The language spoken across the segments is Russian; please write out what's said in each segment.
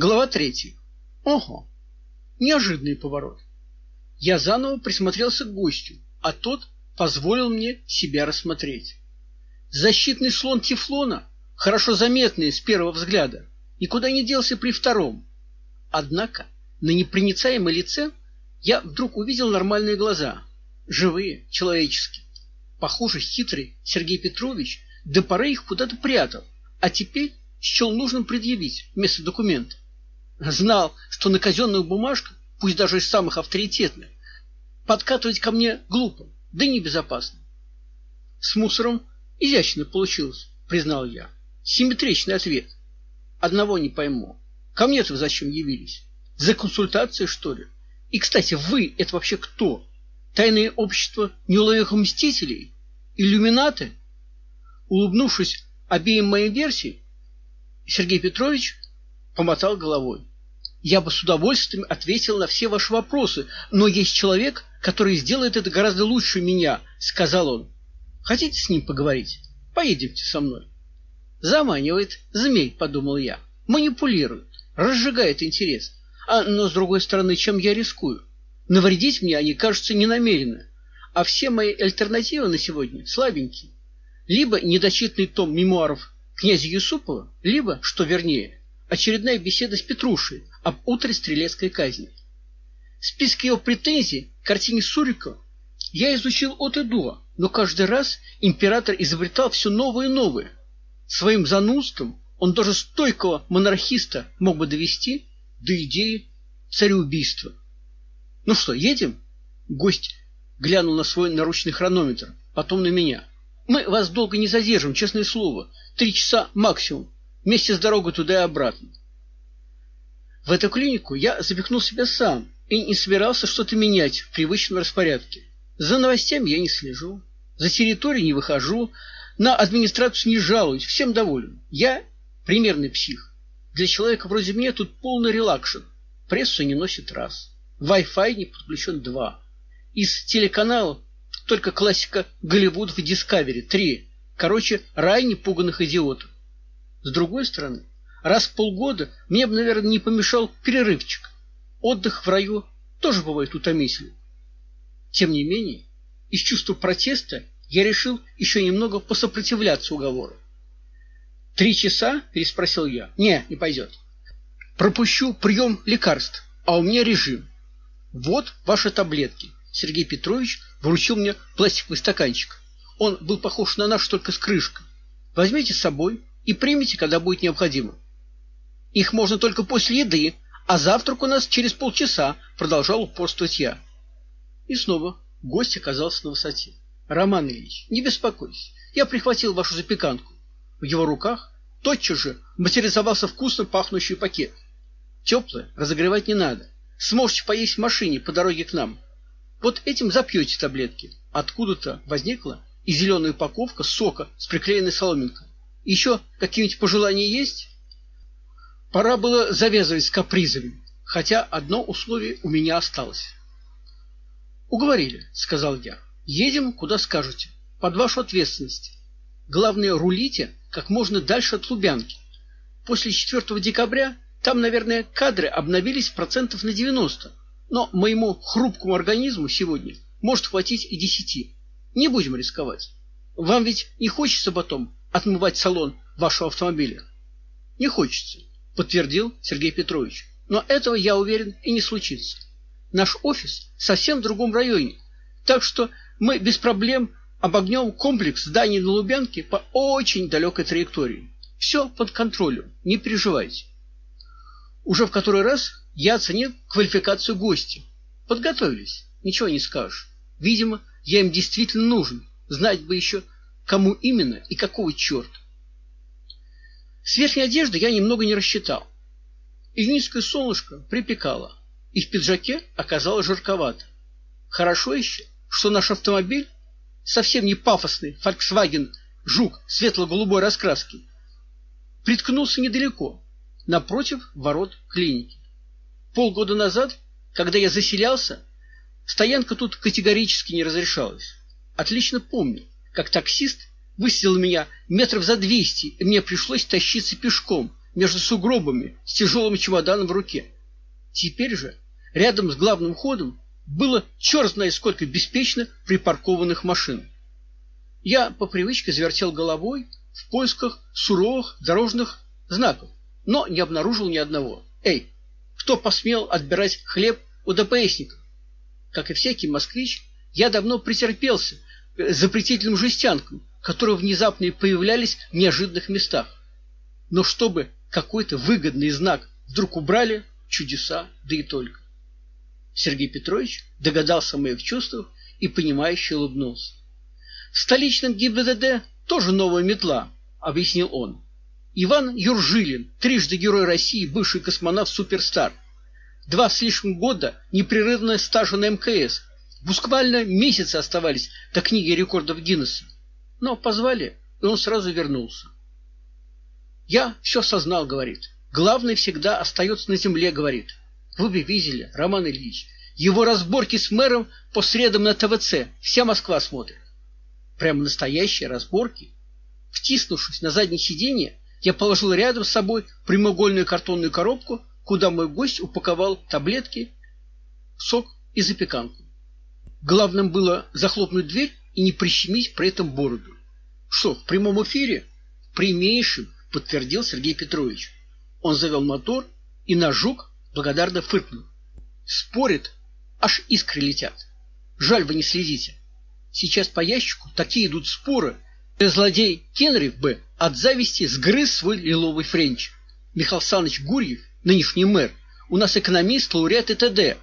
Глава третья. Ого. Неожиданный поворот. Я заново присмотрелся к гостю, а тот позволил мне себя рассмотреть. Защитный слон тефлона, хорошо заметный с первого взгляда, никуда не делся при втором. Однако на непроницаемом лице я вдруг увидел нормальные глаза, живые, человеческие. Похоже, хитрый Сергей Петрович до поры их куда-то прятал, а теперь счел нужным предъявить вместо документа. Знал, что на казенную бумажку, пусть даже из самых авторитетных, подкатывать ко мне глупо, да небезопасно. С мусором изящно получилось, признал я. Симметричный ответ. Одного не пойму. Ко мне-то вы зачем явились? За консультацией, что ли? И, кстати, вы это вообще кто? Тайное общество неуловимых мстителей? Иллюминаты? Улыбнувшись обеим моим версиям, Сергей Петрович помотал головой. Я бы с удовольствием ответил на все ваши вопросы, но есть человек, который сделает это гораздо лучше меня, сказал он. Хотите с ним поговорить? Поедемте со мной. Заманивает змей, подумал я. Манипулирует, разжигает интерес. А но с другой стороны, чем я рискую? Навредить мне они, кажется, не намерены. А все мои альтернативы на сегодня слабенькие. Либо недочитанный том мемуаров князя Юсупова, либо, что вернее, очередная беседа с Петрушей об утре стрелецкой казни. Список его претензий к картине Сурикова я изучил от и до, но каждый раз император изобретал все новое и новое. Своим занудством он даже стойкого монархиста мог бы довести до идеи цареубийства. Ну что, едем? Гость глянул на свой наручный хронометр, потом на меня. Мы вас долго не задержим, честное слово. Три часа максимум, вместе с дорогой туда и обратно. В эту клинику я запихнул себя сам и не собирался что-то менять в привычном распорядке. За новостями я не слежу, за территорией не выхожу, на администрацию не жалуюсь, всем доволен. Я примерный псих. Для человека вроде меня тут полный релакшн. Прессу не носит раз. Wi-Fi не подключен два. Из телеканалов только классика Голливудов и Discovery три. Короче, рай непуганных идиотов. С другой стороны, раз в полгода мне бы, наверное, не помешал перерывчик. Отдых в раю тоже бывает утомительным. Тем не менее, из чувства протеста я решил еще немного посопротивляться уговору. «Три часа?» – переспросил я. «Не, не пойдет. Пропущу прием лекарств, а у меня режим. Вот ваши таблетки». Сергей Петрович вручил мне пластиковый стаканчик. Он был похож на наш, только с крышкой. Возьмите с собой и примите, когда будет необходимо. Их можно только после еды, а завтрак у нас через полчаса, продолжал упорствовать я. И снова гость оказался на высоте. Роман Ильич, не беспокойтесь, я прихватил вашу запеканку. В его руках тотчас же материализовался вкусно пахнущий пакет. Теплое, разогревать не надо. Сможете поесть в машине по дороге к нам. Вот этим запьете таблетки. Откуда-то возникла и зеленая упаковка сока с приклеенной соломинкой. Еще какие-нибудь пожелания есть? Пора было завязывать с капризами, хотя одно условие у меня осталось. Уговорили, сказал я. Едем, куда скажете, под вашу ответственность. Главное, рулите как можно дальше от Лубянки. После 4 декабря там, наверное, кадры обновились процентов на 90, но моему хрупкому организму сегодня может хватить и десяти. Не будем рисковать. Вам ведь не хочется потом отмывать салон вашего автомобиля? Не хочется, подтвердил Сергей Петрович. Но этого, я уверен, и не случится. Наш офис совсем в другом районе, так что мы без проблем обогнем комплекс зданий на Лубянке по очень далекой траектории. Все под контролем, не переживайте. Уже в который раз я оценил квалификацию гостя. Подготовились, ничего не скажешь. Видимо, я им действительно нужен. Знать бы еще, кому именно и какого черта. С верхней одежды я немного не рассчитал. Июньское солнышко припекало, и в пиджаке оказалось жарковато. Хорошо еще, что наш автомобиль совсем не пафосный Volkswagen Жук светло-голубой раскраски приткнулся недалеко, напротив ворот клиники. Полгода назад, когда я заселялся, стоянка тут категорически не разрешалась. Отлично помню, как таксист высадил меня метров за двести, и мне пришлось тащиться пешком, между сугробами с тяжелым чемоданом в руке. Теперь же рядом с главным ходом было черт знает сколько беспечно припаркованных машин. Я по привычке завертел головой в поисках суровых дорожных знаков, но не обнаружил ни одного. Эй, кто посмел отбирать хлеб у ДПСников? Как и всякий москвич, я давно претерпелся запретительным жестянкам, которые внезапно появлялись в неожиданных местах. Но чтобы какой-то выгодный знак вдруг убрали, чудеса, да и только. Сергей Петрович догадался о моих чувствах и понимающе улыбнулся. В столичном ГИБДД тоже новая метла, объяснил он. Иван Юржилин, трижды герой России, бывший космонавт-суперстар. Два с лишним года непрерывного стажа на МКС. Буквально месяцы оставались до книги рекордов Гиннесса. Но позвали, и он сразу вернулся. Я все осознал, говорит. Главный всегда остается на земле, говорит. Вы бы видели, Роман Ильич, его разборки с мэром по средам на ТВЦ. Вся Москва смотрит. Прямо настоящие разборки. Втиснувшись на заднее сиденье, я положил рядом с собой прямоугольную картонную коробку, куда мой гость упаковал таблетки, сок и запеканку. Главным было захлопнуть дверь и не прищемить при этом бороду. Что, в прямом эфире? Прямейшим, подтвердил Сергей Петрович. Он завел мотор, и жук благодарно фыркнул. Спорит, аж искры летят. Жаль, вы не следите. Сейчас по ящику такие идут споры. Злодей Кенрих бы от зависти сгрыз свой лиловый френч. Михаил Саныч Гурьев, нынешний мэр, у нас экономист, лауреат ТТД.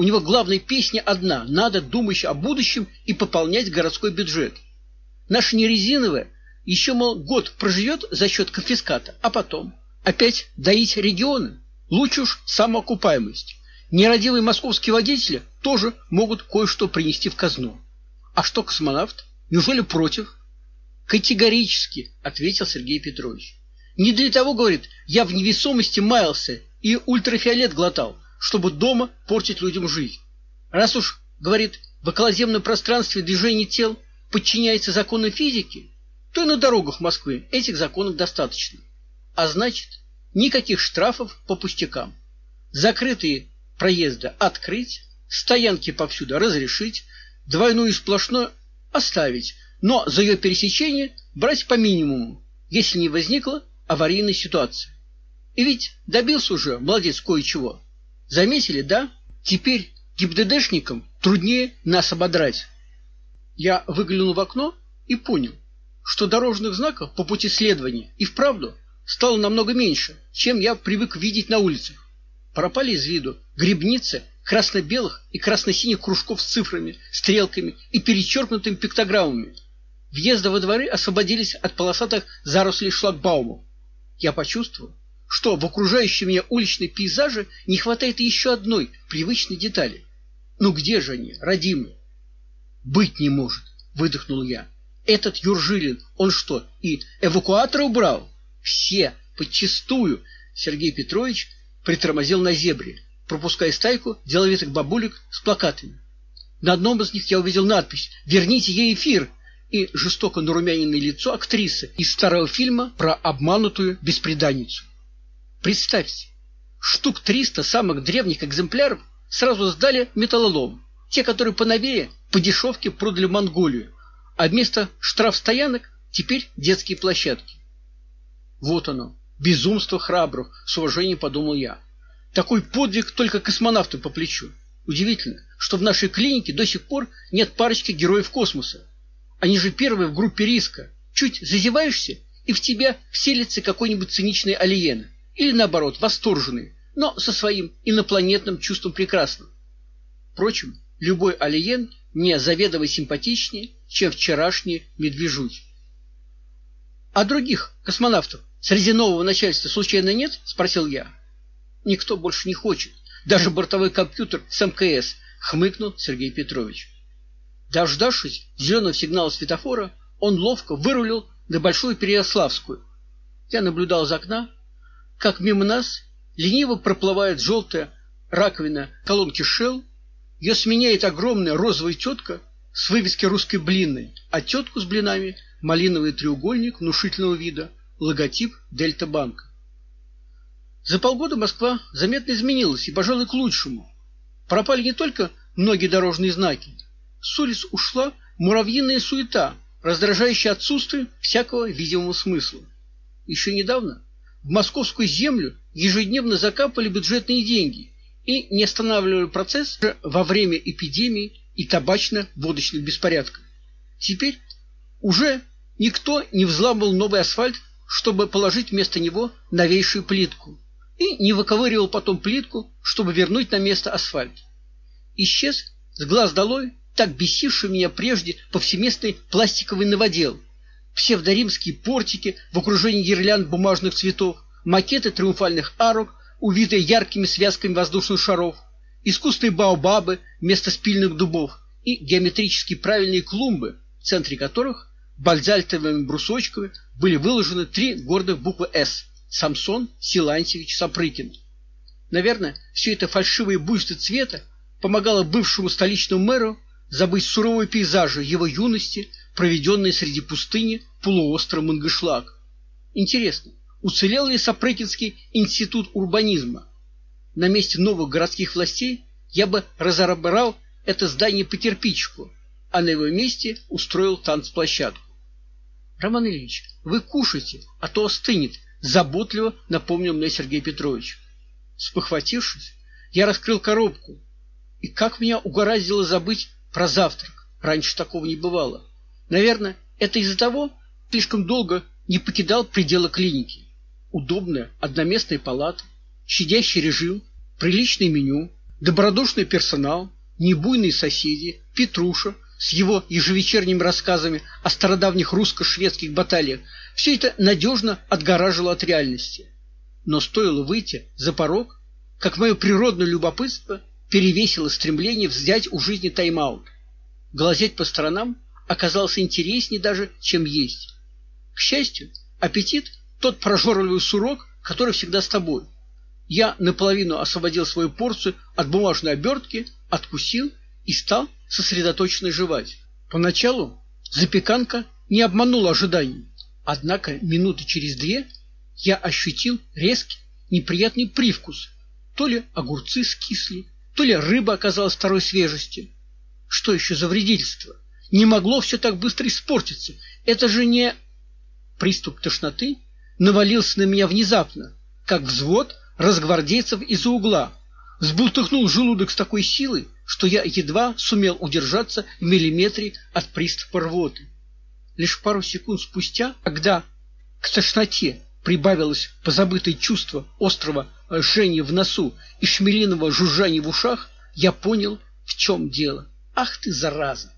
У него главная песня одна: надо думать о будущем и пополнять городской бюджет. Наша не резиновая, еще мол год проживет за счет конфиската, а потом опять доить регионы. Лучше уж самоокупаемость. Нерадивые московские водители тоже могут кое-что принести в казну. А что космонавт? Неужели против? Категорически, ответил Сергей Петрович. Не для того, говорит, я в невесомости маялся и ультрафиолет глотал, чтобы дома портить людям жизнь. Раз уж, говорит, в околоземном пространстве движение тел подчиняется законам физики, то и на дорогах Москвы этих законов достаточно. А значит, никаких штрафов по пустякам. Закрытые проезды открыть, стоянки повсюду разрешить, двойную сплошную оставить, но за ее пересечение брать по минимуму, если не возникла аварийной ситуации. И ведь добился уже молодец кое-чего. Заметили, да? Теперь ГИБДДшникам труднее нас ободрать. Я выглянул в окно и понял, что дорожных знаков по пути следования и вправду стало намного меньше, чем я привык видеть на улицах. Пропали из виду грибницы красно-белых и красно-синих кружков с цифрами, стрелками и перечеркнутыми пиктограммами. Въезды во дворы освободились от полосатых зарослей шлагбаумов. Я почувствовал, что в окружающем меня уличной пейзаже не хватает еще одной привычной детали. Ну где же они, родимые? Быть не может, выдохнул я. Этот Юржилин, он что, и эвакуатор убрал? Все, подчистую. Сергей Петрович притормозил на зебре пропуская стайку деловитых бабулек с плакатами. На одном из них я увидел надпись «Верните ей эфир» и жестоко нарумяненное лицо актрисы из старого фильма про обманутую беспреданницу. Представьте, штук триста самых древних экземпляров сразу сдали металлолом, те, которые поновее, по дешевке продали в Монголию, а вместо штрафстоянок теперь детские площадки. Вот оно, безумство храбрых, с уважением подумал я. Такой подвиг только космонавту по плечу. Удивительно, что в нашей клинике до сих пор нет парочки героев космоса. Они же первые в группе риска. Чуть зазеваешься, и в тебя вселится какой-нибудь циничный алиен, или наоборот, восторженный, но со своим инопланетным чувством прекрасного. Впрочем, любой алиен не заведомо симпатичнее, чем вчерашний медвежуть. А других космонавтов среди нового начальства случайно нет? спросил я. Никто больше не хочет. Даже бортовой компьютер с МКС, хмыкнул Сергей Петрович. Дождавшись зеленого сигнала светофора, он ловко вырулил на Большую Переяславскую. Я наблюдал из окна, как мимо нас лениво проплывает желтая раковина колонки Shell. Ее сменяет огромная розовая тетка с вывески русской блинной, а тетку с блинами малиновый треугольник внушительного вида, логотип Дельта банка. За полгода Москва заметно изменилась и, пожалуй, к лучшему. Пропали не только многие дорожные знаки. С улиц ушла муравьиная суета, раздражающая отсутствие всякого видимого смысла. Еще недавно в московскую землю ежедневно закапывали бюджетные деньги и не останавливали процесс во время эпидемии и табачно-водочных беспорядков. Теперь уже никто не взламывал новый асфальт, чтобы положить вместо него новейшую плитку, и не выковыривал потом плитку, чтобы вернуть на место асфальт. Исчез с глаз долой так бесивший меня прежде повсеместный пластиковый новодел, псевдоримские портики в окружении гирлянд бумажных цветов, макеты триумфальных арок, увитые яркими связками воздушных шаров, искусственные баобабы вместо спильных дубов и геометрически правильные клумбы, в центре которых бальзальтовыми брусочками были выложены три гордых буквы «С» – Самсон Силантьевич Сапрыкин. Наверное, все это фальшивое буйство цвета помогало бывшему столичному мэру забыть суровые пейзажи его юности, проведенные среди пустыни полуострова Мангышлак. Интересно, уцелел ли Сапрыкинский институт урбанизма? На месте новых городских властей я бы разобрал это здание по кирпичику, а на его месте устроил танцплощадку. Роман Ильич, вы кушайте, а то остынет, заботливо напомнил мне Сергей Петрович. Спохватившись, я раскрыл коробку, и как меня угораздило забыть про завтрак. Раньше такого не бывало. Наверное, это из-за того, слишком долго не покидал пределы клиники. Удобная одноместная палата, щадящий режим, приличное меню, добродушный персонал, небуйные соседи, Петруша с его ежевечерними рассказами о стародавних русско-шведских баталиях, все это надежно отгораживало от реальности. Но стоило выйти за порог, как мое природное любопытство перевесило стремление взять у жизни тайм-аут. Глазеть по сторонам оказалось интереснее даже, чем есть. К счастью, аппетит тот прожорливый сурок, который всегда с тобой. Я наполовину освободил свою порцию от бумажной обертки, откусил и стал сосредоточенно жевать. Поначалу запеканка не обманула ожиданий, однако минуты через две я ощутил резкий неприятный привкус. То ли огурцы скисли, то ли рыба оказалась второй свежести. Что еще за вредительство? Не могло все так быстро испортиться. Это же не приступ тошноты навалился на меня внезапно, как взвод разгвардейцев из-за угла. Сбултыхнул желудок с такой силой, что я едва сумел удержаться в миллиметре от приступа рвоты. Лишь пару секунд спустя, когда к тошноте прибавилось позабытое чувство острого жжения в носу и шмелиного жужжания в ушах, я понял, в чем дело. Ах ты, зараза!